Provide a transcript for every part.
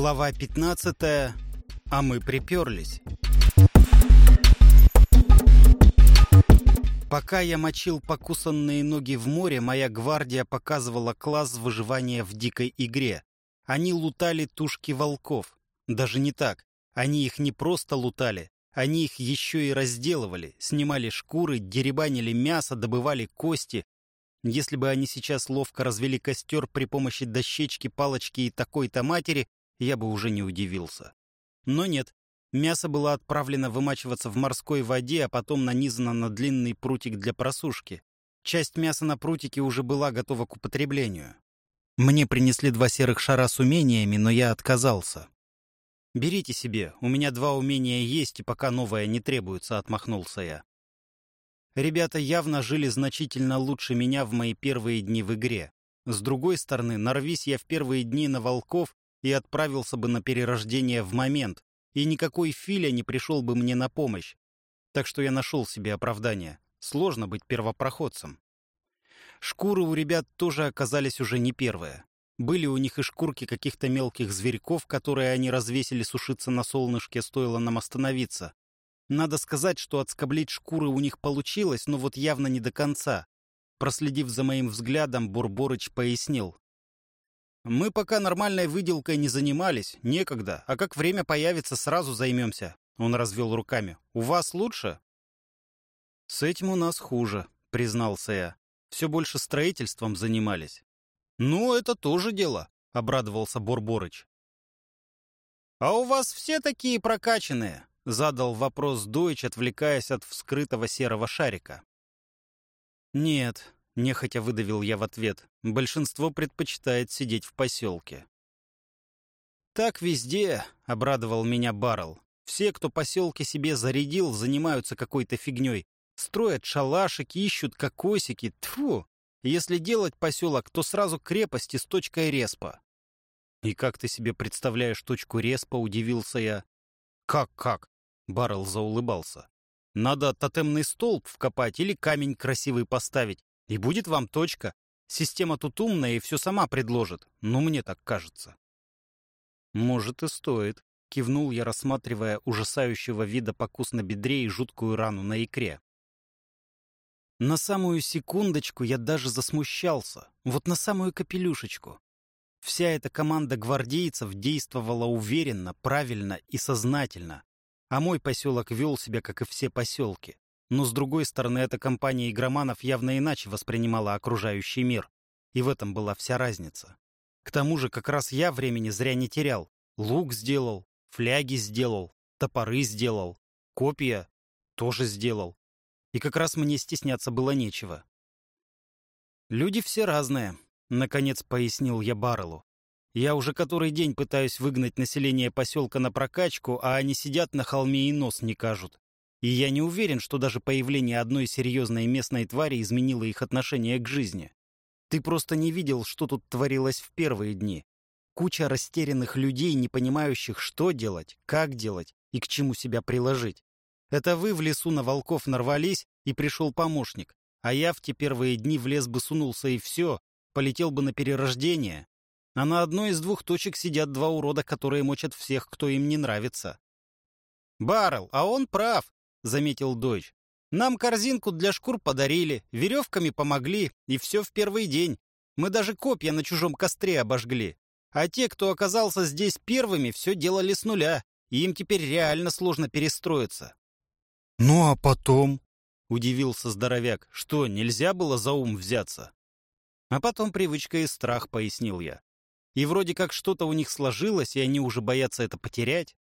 Глава 15. А мы приперлись. Пока я мочил покусанные ноги в море, моя гвардия показывала класс выживания в дикой игре. Они лутали тушки волков. Даже не так. Они их не просто лутали, они их еще и разделывали, снимали шкуры, деребанили мясо, добывали кости. Если бы они сейчас ловко развели костер при помощи дощечки, палочки и такой-то матери, я бы уже не удивился. Но нет, мясо было отправлено вымачиваться в морской воде, а потом нанизано на длинный прутик для просушки. Часть мяса на прутике уже была готова к употреблению. Мне принесли два серых шара с умениями, но я отказался. «Берите себе, у меня два умения есть, и пока новое не требуется», — отмахнулся я. Ребята явно жили значительно лучше меня в мои первые дни в игре. С другой стороны, нарвись я в первые дни на волков, и отправился бы на перерождение в момент, и никакой Филя не пришел бы мне на помощь. Так что я нашел себе оправдание. Сложно быть первопроходцем. Шкуры у ребят тоже оказались уже не первые. Были у них и шкурки каких-то мелких зверьков, которые они развесили сушиться на солнышке, стоило нам остановиться. Надо сказать, что отскоблить шкуры у них получилось, но вот явно не до конца. Проследив за моим взглядом, Бурборыч пояснил. Мы пока нормальной выделкой не занимались, некогда, а как время появится, сразу займемся. Он развел руками. У вас лучше? С этим у нас хуже, признался я. Все больше строительством занимались. Ну, это тоже дело, обрадовался Борборыч. А у вас все такие прокачанные? Задал вопрос Дойч, отвлекаясь от вскрытого серого шарика. Нет, Нехотя выдавил я в ответ. Большинство предпочитает сидеть в поселке. «Так везде», — обрадовал меня Баррел. «Все, кто поселки себе зарядил, занимаются какой-то фигней. Строят шалашики, ищут кокосики. Тфу! Если делать поселок, то сразу крепости с точкой респа». «И как ты себе представляешь точку респа?» — удивился я. «Как-как?» — Баррел заулыбался. «Надо тотемный столб вкопать или камень красивый поставить. И будет вам точка. Система тут умная и все сама предложит. Ну, мне так кажется. Может, и стоит. Кивнул я, рассматривая ужасающего вида покус на бедре и жуткую рану на икре. На самую секундочку я даже засмущался. Вот на самую капелюшечку. Вся эта команда гвардейцев действовала уверенно, правильно и сознательно. А мой поселок вел себя, как и все поселки. Но, с другой стороны, эта компания игроманов явно иначе воспринимала окружающий мир. И в этом была вся разница. К тому же, как раз я времени зря не терял. Лук сделал, фляги сделал, топоры сделал, копия тоже сделал. И как раз мне стесняться было нечего. «Люди все разные», — наконец пояснил я Баррелу. «Я уже который день пытаюсь выгнать население поселка на прокачку, а они сидят на холме и нос не кажут. И я не уверен, что даже появление одной серьезной местной твари изменило их отношение к жизни. Ты просто не видел, что тут творилось в первые дни. Куча растерянных людей, не понимающих, что делать, как делать и к чему себя приложить. Это вы в лесу на волков нарвались, и пришел помощник. А я в те первые дни в лес бы сунулся, и все, полетел бы на перерождение. А на одной из двух точек сидят два урода, которые мочат всех, кто им не нравится. Баррел, а он прав. — заметил дочь. «Нам корзинку для шкур подарили, веревками помогли, и все в первый день. Мы даже копья на чужом костре обожгли. А те, кто оказался здесь первыми, все делали с нуля, и им теперь реально сложно перестроиться». «Ну а потом?» — удивился здоровяк. «Что, нельзя было за ум взяться?» А потом привычка и страх, пояснил я. И вроде как что-то у них сложилось, и они уже боятся это потерять.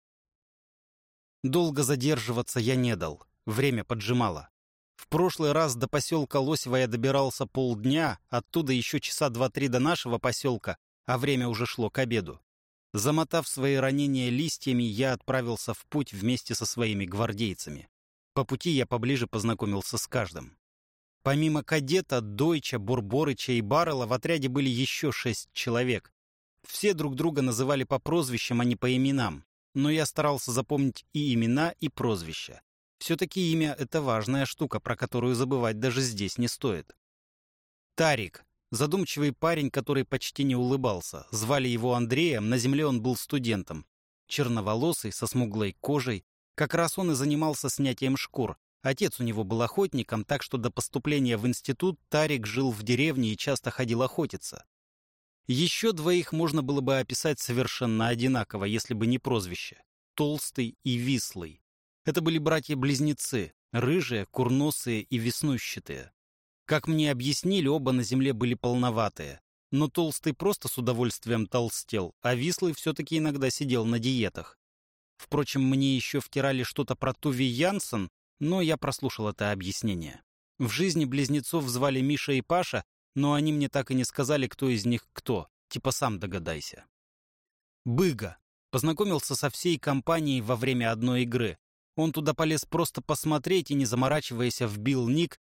Долго задерживаться я не дал. Время поджимало. В прошлый раз до поселка Лосева я добирался полдня, оттуда еще часа два-три до нашего поселка, а время уже шло к обеду. Замотав свои ранения листьями, я отправился в путь вместе со своими гвардейцами. По пути я поближе познакомился с каждым. Помимо кадета, Дойча, Бурборыча и Баррела в отряде были еще шесть человек. Все друг друга называли по прозвищам, а не по именам но я старался запомнить и имена, и прозвища. Все-таки имя — это важная штука, про которую забывать даже здесь не стоит. Тарик, Задумчивый парень, который почти не улыбался. Звали его Андреем, на земле он был студентом. Черноволосый, со смуглой кожей. Как раз он и занимался снятием шкур. Отец у него был охотником, так что до поступления в институт Тарик жил в деревне и часто ходил охотиться. Еще двоих можно было бы описать совершенно одинаково, если бы не прозвище. Толстый и Вислый. Это были братья-близнецы, рыжие, курносые и веснущатые. Как мне объяснили, оба на земле были полноватые. Но Толстый просто с удовольствием толстел, а Вислый все-таки иногда сидел на диетах. Впрочем, мне еще втирали что-то про Туви Янсен, но я прослушал это объяснение. В жизни близнецов звали Миша и Паша, но они мне так и не сказали, кто из них кто. Типа сам догадайся. Быга. Познакомился со всей компанией во время одной игры. Он туда полез просто посмотреть и, не заморачиваясь, вбил ник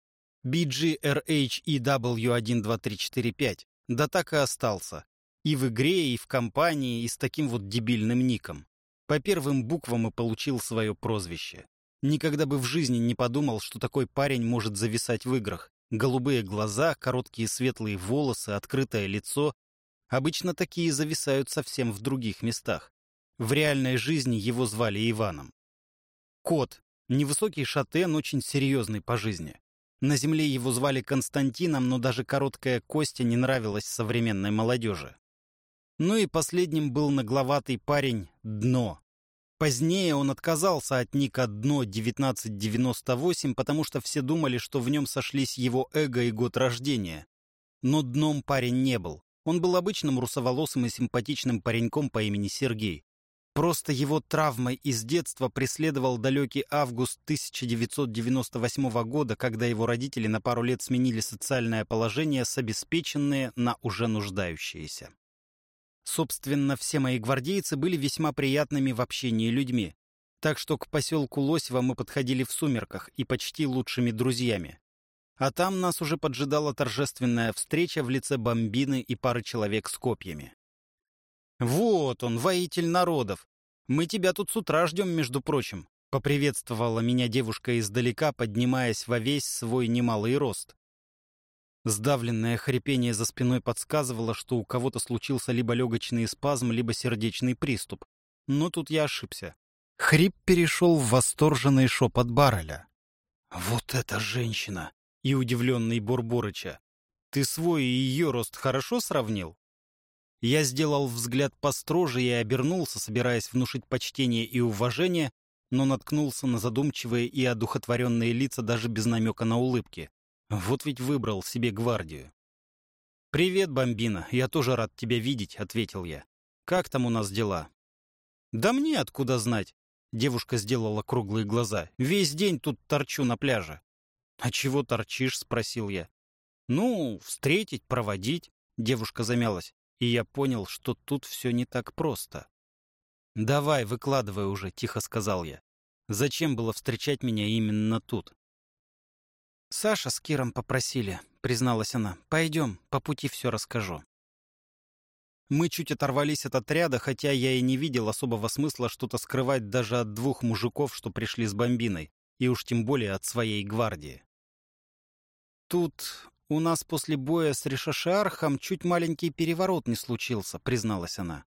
BGRHEW12345. Да так и остался. И в игре, и в компании, и с таким вот дебильным ником. По первым буквам и получил свое прозвище. Никогда бы в жизни не подумал, что такой парень может зависать в играх. Голубые глаза, короткие светлые волосы, открытое лицо. Обычно такие зависают совсем в других местах. В реальной жизни его звали Иваном. Кот. Невысокий шатен, очень серьезный по жизни. На земле его звали Константином, но даже короткая Костя не нравилась современной молодежи. Ну и последним был нагловатый парень Дно. Позднее он отказался от ника «Дно 1998», потому что все думали, что в нем сошлись его эго и год рождения. Но дном парень не был. Он был обычным русоволосым и симпатичным пареньком по имени Сергей. Просто его травмой из детства преследовал далекий август 1998 года, когда его родители на пару лет сменили социальное положение с обеспеченные на уже нуждающиеся. Собственно, все мои гвардейцы были весьма приятными в общении людьми, так что к поселку Лосево мы подходили в сумерках и почти лучшими друзьями. А там нас уже поджидала торжественная встреча в лице бомбины и пары человек с копьями. «Вот он, воитель народов! Мы тебя тут с утра ждем, между прочим», — поприветствовала меня девушка издалека, поднимаясь во весь свой немалый рост. Сдавленное хрипение за спиной подсказывало, что у кого-то случился либо легочный спазм, либо сердечный приступ. Но тут я ошибся. Хрип перешел в восторженный шепот Барреля. «Вот эта женщина!» И удивленный Бурборыча. «Ты свой и ее рост хорошо сравнил?» Я сделал взгляд построже и обернулся, собираясь внушить почтение и уважение, но наткнулся на задумчивые и одухотворенные лица даже без намека на улыбки. Вот ведь выбрал себе гвардию. «Привет, бомбина, я тоже рад тебя видеть», — ответил я. «Как там у нас дела?» «Да мне откуда знать?» Девушка сделала круглые глаза. «Весь день тут торчу на пляже». «А чего торчишь?» — спросил я. «Ну, встретить, проводить», — девушка замялась. И я понял, что тут все не так просто. «Давай, выкладывай уже», — тихо сказал я. «Зачем было встречать меня именно тут?» «Саша с Киром попросили», — призналась она. «Пойдем, по пути все расскажу». Мы чуть оторвались от отряда, хотя я и не видел особого смысла что-то скрывать даже от двух мужиков, что пришли с бомбиной, и уж тем более от своей гвардии. «Тут у нас после боя с Ришашархом чуть маленький переворот не случился», — призналась она.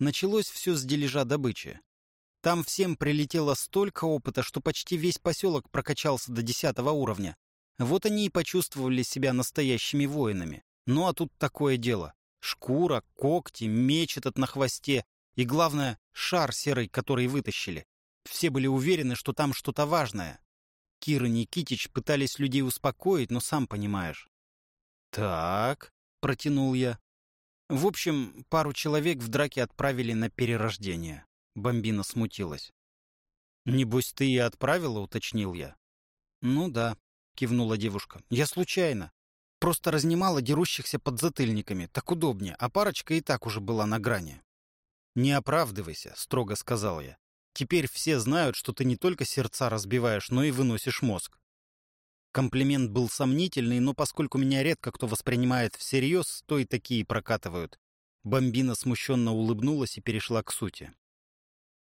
Началось все с дележа добычи. Там всем прилетело столько опыта, что почти весь поселок прокачался до десятого уровня, вот они и почувствовали себя настоящими воинами. Ну а тут такое дело. Шкура, когти, меч этот на хвосте и, главное, шар серый, который вытащили. Все были уверены, что там что-то важное. Кира и Никитич пытались людей успокоить, но сам понимаешь. «Так», — протянул я. В общем, пару человек в драке отправили на перерождение. Бомбина смутилась. «Небось, ты и отправила?» — уточнил я. «Ну да», — кивнула девушка. «Я случайно. Просто разнимала дерущихся под затыльниками. Так удобнее, а парочка и так уже была на грани». «Не оправдывайся», — строго сказал я. «Теперь все знают, что ты не только сердца разбиваешь, но и выносишь мозг». Комплимент был сомнительный, но поскольку меня редко кто воспринимает всерьез, то и такие прокатывают. Бомбина смущенно улыбнулась и перешла к сути.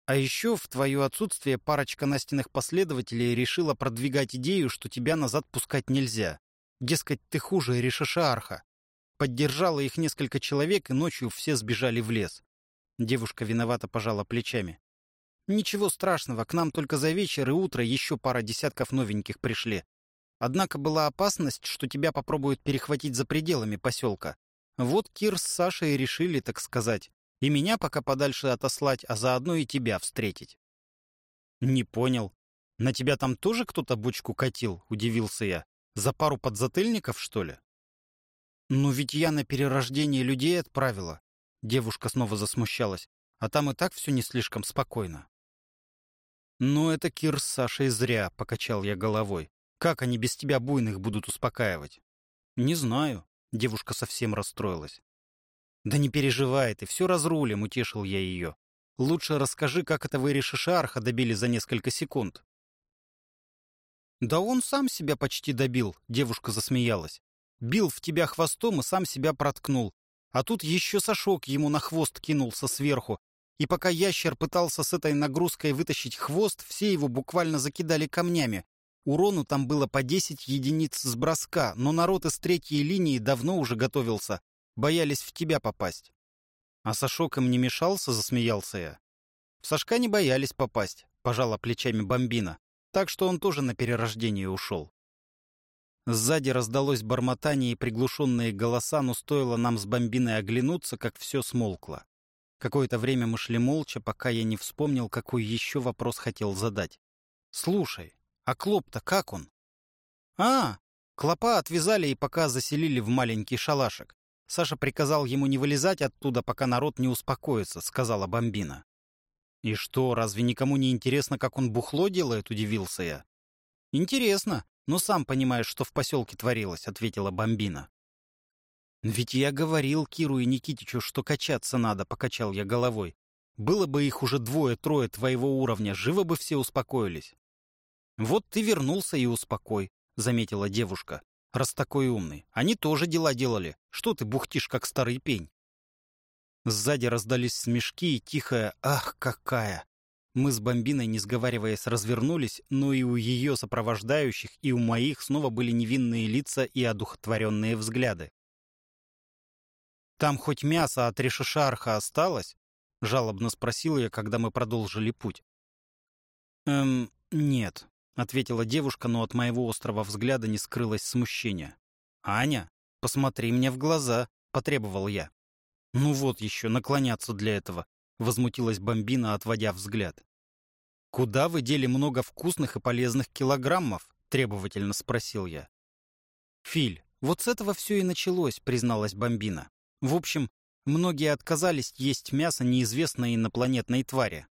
А еще в твое отсутствие парочка Настиных последователей решила продвигать идею, что тебя назад пускать нельзя. Дескать, ты хуже Ришашаарха. Поддержало их несколько человек, и ночью все сбежали в лес. Девушка виновато пожала плечами. «Ничего страшного, к нам только за вечер и утро еще пара десятков новеньких пришли. Однако была опасность, что тебя попробуют перехватить за пределами поселка. Вот Кир с Сашей решили, так сказать, и меня пока подальше отослать, а заодно и тебя встретить». «Не понял. На тебя там тоже кто-то бочку катил?» — удивился я. «За пару подзатыльников, что ли?» «Ну ведь я на перерождение людей отправила». Девушка снова засмущалась. «А там и так все не слишком спокойно». «Ну это Кир с Сашей зря», — покачал я головой. «Как они без тебя буйных будут успокаивать?» «Не знаю». Девушка совсем расстроилась. «Да не переживай ты, все разрулим», — утешил я ее. «Лучше расскажи, как это вы Решишарха добили за несколько секунд». «Да он сам себя почти добил», — девушка засмеялась. Бил в тебя хвостом и сам себя проткнул. А тут еще Сашок ему на хвост кинулся сверху. И пока ящер пытался с этой нагрузкой вытащить хвост, все его буквально закидали камнями. Урону там было по 10 единиц с броска, но народ из третьей линии давно уже готовился. Боялись в тебя попасть. А Сашок им не мешался, засмеялся я. В Сашка не боялись попасть, пожала плечами бомбина. Так что он тоже на перерождение ушел. Сзади раздалось бормотание и приглушенные голоса, но стоило нам с бомбиной оглянуться, как все смолкло. Какое-то время мы шли молча, пока я не вспомнил, какой еще вопрос хотел задать. «Слушай, а Клоп-то как он?» «А, Клопа отвязали и пока заселили в маленький шалашик. Саша приказал ему не вылезать оттуда, пока народ не успокоится», — сказала бомбина. «И что, разве никому не интересно, как он бухло делает?» — удивился я. «Интересно. «Ну, сам понимаешь, что в поселке творилось», — ответила Бомбина. «Ведь я говорил Киру и Никитичу, что качаться надо», — покачал я головой. «Было бы их уже двое-трое твоего уровня, живо бы все успокоились». «Вот ты вернулся и успокой», — заметила девушка. «Раз такой умный. Они тоже дела делали. Что ты бухтишь, как старый пень?» Сзади раздались смешки и тихое «Ах, какая!» Мы с Бомбиной, не сговариваясь, развернулись, но и у ее сопровождающих, и у моих снова были невинные лица и одухотворенные взгляды. «Там хоть мясо от решишарха осталось?» — жалобно спросил я, когда мы продолжили путь. «Эм, нет», — ответила девушка, но от моего острого взгляда не скрылось смущение. «Аня, посмотри мне в глаза», — потребовал я. «Ну вот еще, наклоняться для этого», — возмутилась бомбина, отводя взгляд. «Куда вы дели много вкусных и полезных килограммов?» — требовательно спросил я. «Филь, вот с этого все и началось», — призналась бомбина. «В общем, многие отказались есть мясо неизвестной инопланетной твари».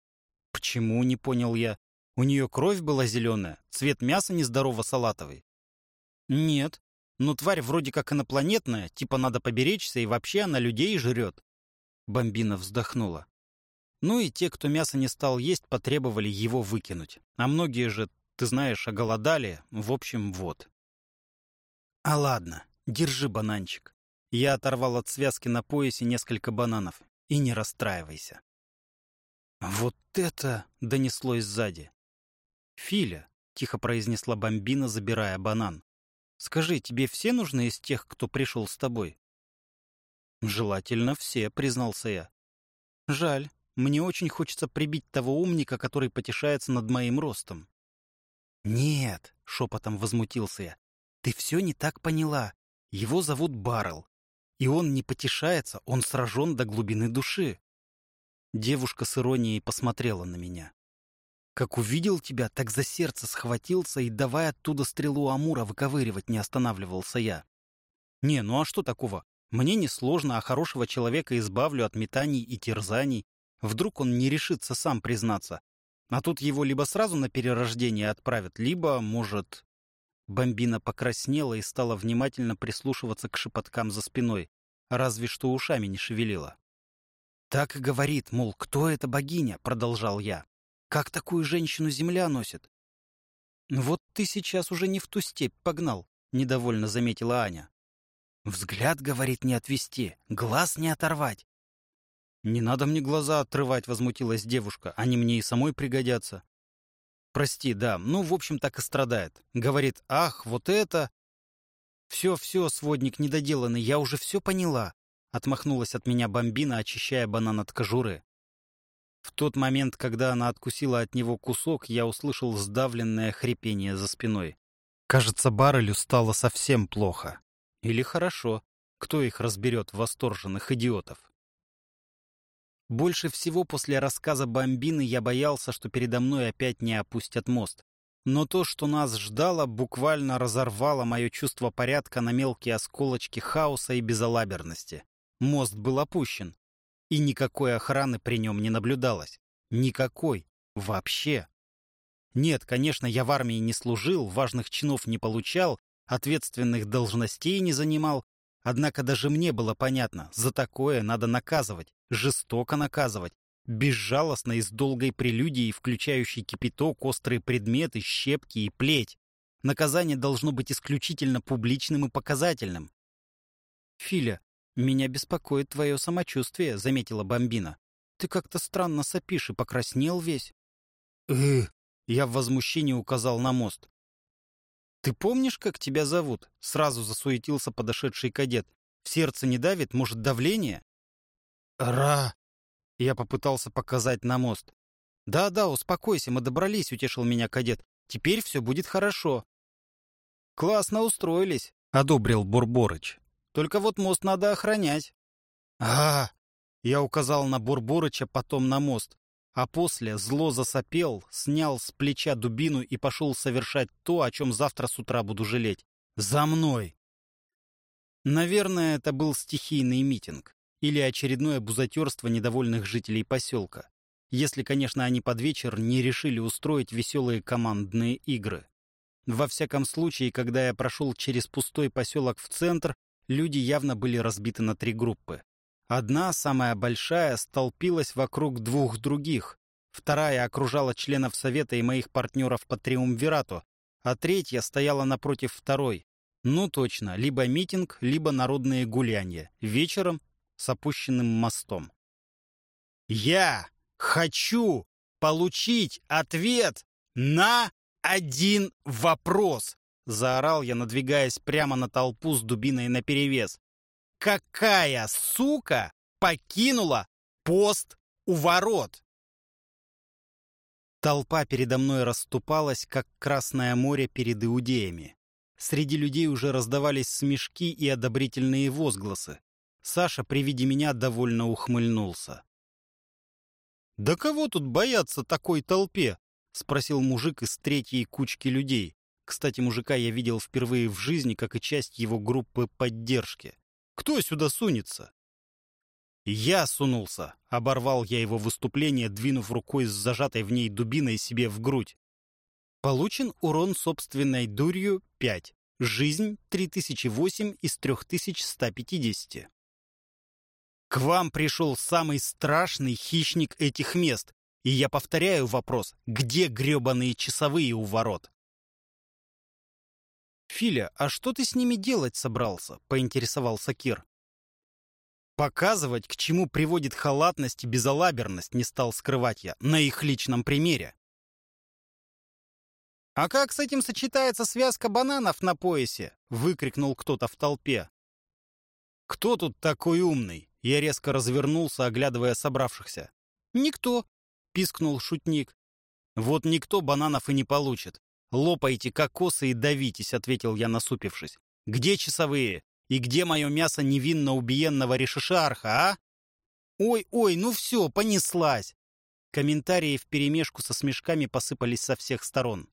«Почему?» — не понял я. «У нее кровь была зеленая, цвет мяса нездорово-салатовый». «Нет, но тварь вроде как инопланетная, типа надо поберечься, и вообще она людей жрет». Бомбина вздохнула. Ну и те, кто мясо не стал есть, потребовали его выкинуть. А многие же, ты знаешь, оголодали. В общем, вот. А ладно, держи бананчик. Я оторвал от связки на поясе несколько бананов. И не расстраивайся. Вот это донеслось сзади. Филя, тихо произнесла бомбина, забирая банан. Скажи, тебе все нужны из тех, кто пришел с тобой? Желательно все, признался я. Жаль, мне очень хочется прибить того умника, который потешается над моим ростом. «Нет», — шепотом возмутился я, — «ты все не так поняла. Его зовут Баррел. И он не потешается, он сражен до глубины души». Девушка с иронией посмотрела на меня. «Как увидел тебя, так за сердце схватился и давай оттуда стрелу Амура выковыривать не останавливался я». «Не, ну а что такого? Мне несложно, а хорошего человека избавлю от метаний и терзаний. Вдруг он не решится сам признаться. А тут его либо сразу на перерождение отправят, либо, может... Бомбина покраснела и стала внимательно прислушиваться к шепоткам за спиной, разве что ушами не шевелила. «Так и говорит, мол, кто эта богиня?» — продолжал я. «Как такую женщину земля носит?» «Вот ты сейчас уже не в ту степь погнал», — недовольно заметила Аня. «Взгляд, — говорит, — не отвести, глаз не оторвать. «Не надо мне глаза отрывать», — возмутилась девушка. «Они мне и самой пригодятся». «Прости, да, ну, в общем, так и страдает. Говорит, ах, вот это...» «Все-все, сводник недоделанный, я уже все поняла», — отмахнулась от меня бомбина, очищая банан от кожуры. В тот момент, когда она откусила от него кусок, я услышал сдавленное хрипение за спиной. Кажется, Баррелю стало совсем плохо. Или хорошо. Кто их разберет, восторженных идиотов? Больше всего после рассказа бомбины я боялся, что передо мной опять не опустят мост. Но то, что нас ждало, буквально разорвало мое чувство порядка на мелкие осколочки хаоса и безалаберности. Мост был опущен, и никакой охраны при нем не наблюдалось. Никакой. Вообще. Нет, конечно, я в армии не служил, важных чинов не получал, ответственных должностей не занимал, однако даже мне было понятно, за такое надо наказывать, жестоко наказывать, безжалостно и с долгой прелюдией, включающей кипяток, острые предметы, щепки и плеть. Наказание должно быть исключительно публичным и показательным. «Филя, меня беспокоит твое самочувствие», — заметила Бомбина. «Ты как-то странно сопишь и покраснел весь». «Эх!» — я в возмущении указал на мост. «Ты помнишь, как тебя зовут?» — сразу засуетился подошедший кадет. «В сердце не давит? Может, давление?» «Ра!» Я попытался показать на мост. «Да-да, успокойся, мы добрались», — утешил меня кадет. «Теперь все будет хорошо». «Классно устроились», — одобрил Бурборыч. «Только вот мост надо охранять». «А!» Я указал на Бурборыча, потом на мост. А после зло засопел, снял с плеча дубину и пошел совершать то, о чем завтра с утра буду жалеть. «За мной!» Наверное, это был стихийный митинг или очередное бузатерство недовольных жителей поселка. Если, конечно, они под вечер не решили устроить веселые командные игры. Во всяком случае, когда я прошел через пустой поселок в центр, люди явно были разбиты на три группы. Одна, самая большая, столпилась вокруг двух других. Вторая окружала членов Совета и моих партнеров по Триумвирату, а третья стояла напротив второй. Ну точно, либо митинг, либо народные гулянья. Вечером с опущенным мостом. «Я хочу получить ответ на один вопрос!» — заорал я, надвигаясь прямо на толпу с дубиной наперевес. «Какая сука покинула пост у ворот?» Толпа передо мной расступалась, как Красное море перед иудеями. Среди людей уже раздавались смешки и одобрительные возгласы. Саша при виде меня довольно ухмыльнулся. «Да кого тут бояться такой толпе?» — спросил мужик из третьей кучки людей. Кстати, мужика я видел впервые в жизни, как и часть его группы поддержки. «Кто сюда сунется?» «Я сунулся!» — оборвал я его выступление, двинув рукой с зажатой в ней дубиной себе в грудь. Получен урон собственной дурью 5. Жизнь 3008 из 3150. К вам пришел самый страшный хищник этих мест. И я повторяю вопрос, где гребаные часовые у ворот? «Филя, а что ты с ними делать собрался?» — поинтересовался Кир. Показывать, к чему приводит халатность и безалаберность, не стал скрывать я, на их личном примере. «А как с этим сочетается связка бананов на поясе?» — выкрикнул кто-то в толпе. «Кто тут такой умный?» Я резко развернулся, оглядывая собравшихся. «Никто!» — пискнул шутник. «Вот никто бананов и не получит. Лопайте кокосы и давитесь», — ответил я, насупившись. «Где часовые? И где мое мясо невинно убиенного решишарха, а?» «Ой-ой, ну все, понеслась!» Комментарии вперемешку со смешками посыпались со всех сторон.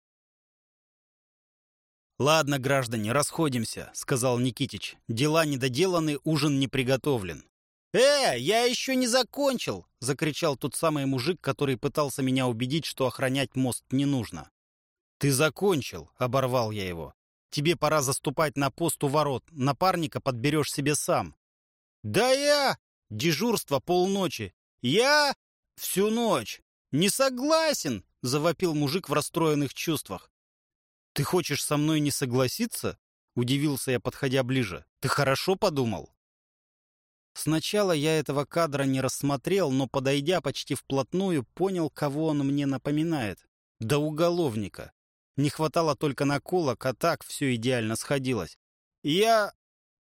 «Ладно, граждане, расходимся», — сказал Никитич. «Дела недоделаны, ужин не приготовлен. «Э, я еще не закончил!» — закричал тот самый мужик, который пытался меня убедить, что охранять мост не нужно. «Ты закончил!» — оборвал я его. «Тебе пора заступать на пост у ворот. Напарника подберешь себе сам». «Да я! Дежурство полночи. Я всю ночь. Не согласен!» — завопил мужик в расстроенных чувствах. «Ты хочешь со мной не согласиться?» — удивился я, подходя ближе. «Ты хорошо подумал?» Сначала я этого кадра не рассмотрел, но, подойдя почти вплотную, понял, кого он мне напоминает. Да уголовника. Не хватало только наколок, а так все идеально сходилось. Я...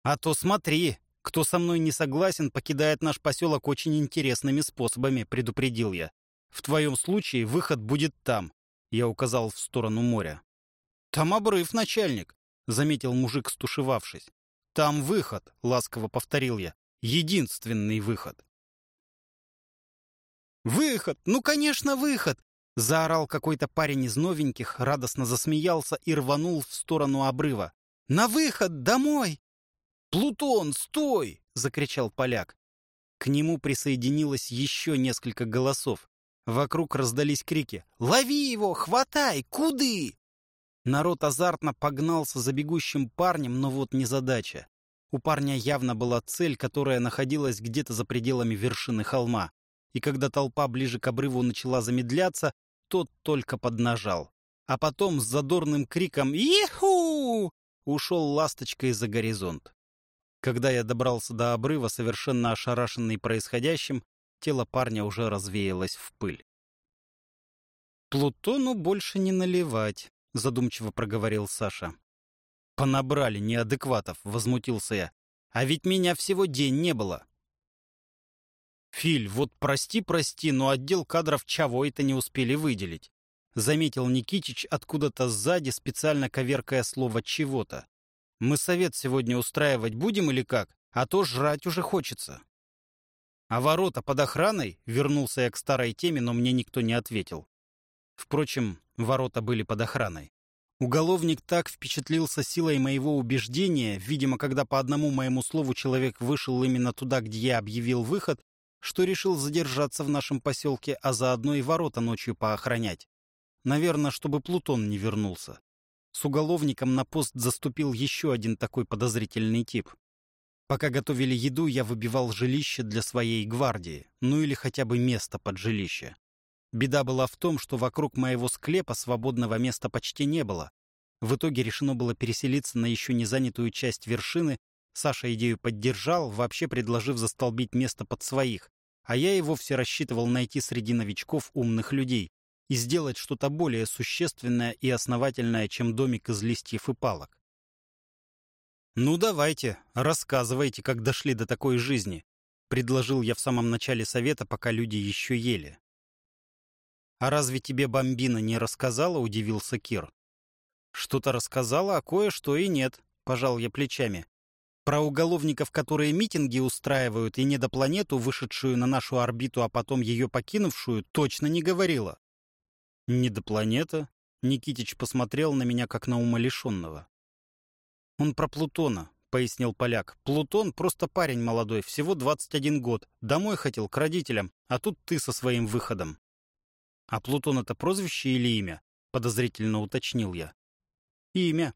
А то смотри, кто со мной не согласен, покидает наш поселок очень интересными способами, предупредил я. В твоем случае выход будет там. Я указал в сторону моря. Там обрыв, начальник, заметил мужик, стушевавшись. Там выход, ласково повторил я. Единственный выход. «Выход! Ну, конечно, выход!» Заорал какой-то парень из новеньких, радостно засмеялся и рванул в сторону обрыва. «На выход! Домой!» «Плутон, стой!» — закричал поляк. К нему присоединилось еще несколько голосов. Вокруг раздались крики «Лови его! Хватай! Куды?» Народ азартно погнался за бегущим парнем, но вот незадача. У парня явно была цель, которая находилась где-то за пределами вершины холма. И когда толпа ближе к обрыву начала замедляться, тот только поднажал. А потом с задорным криком «Иху!» ушел ласточкой за горизонт. Когда я добрался до обрыва, совершенно ошарашенный происходящим, тело парня уже развеялось в пыль. «Плутону больше не наливать», — задумчиво проговорил Саша. «Понабрали неадекватов», — возмутился я. «А ведь меня всего день не было». «Филь, вот прости-прости, но отдел кадров чего это не успели выделить», — заметил Никитич откуда-то сзади, специально коверкая слово «чего-то». Мы совет сегодня устраивать будем или как? А то жрать уже хочется. А ворота под охраной? Вернулся я к старой теме, но мне никто не ответил. Впрочем, ворота были под охраной. Уголовник так впечатлился силой моего убеждения, видимо, когда по одному моему слову человек вышел именно туда, где я объявил выход, что решил задержаться в нашем поселке, а заодно и ворота ночью поохранять. Наверное, чтобы Плутон не вернулся. С уголовником на пост заступил еще один такой подозрительный тип. Пока готовили еду, я выбивал жилище для своей гвардии, ну или хотя бы место под жилище. Беда была в том, что вокруг моего склепа свободного места почти не было. В итоге решено было переселиться на еще не занятую часть вершины. Саша идею поддержал, вообще предложив застолбить место под своих, а я и вовсе рассчитывал найти среди новичков умных людей, и сделать что-то более существенное и основательное, чем домик из листьев и палок. «Ну давайте, рассказывайте, как дошли до такой жизни», — предложил я в самом начале совета, пока люди еще ели. «А разве тебе бомбина не рассказала?» — удивился Кир. «Что-то рассказала, а кое-что и нет», — пожал я плечами. «Про уголовников, которые митинги устраивают, и недопланету, вышедшую на нашу орбиту, а потом ее покинувшую, точно не говорила. «Не до планета?» Никитич посмотрел на меня, как на умалишенного. «Он про Плутона», — пояснил поляк. «Плутон просто парень молодой, всего 21 год. Домой хотел, к родителям, а тут ты со своим выходом». «А Плутон — это прозвище или имя?» — подозрительно уточнил я. «Имя».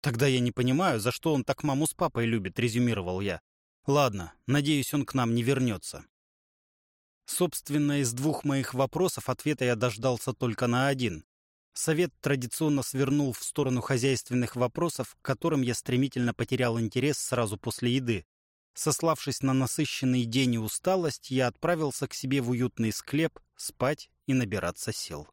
«Тогда я не понимаю, за что он так маму с папой любит», — резюмировал я. «Ладно, надеюсь, он к нам не вернется». Собственно, из двух моих вопросов ответа я дождался только на один. Совет традиционно свернул в сторону хозяйственных вопросов, к которым я стремительно потерял интерес сразу после еды. Сославшись на насыщенный день и усталость, я отправился к себе в уютный склеп спать и набираться сил.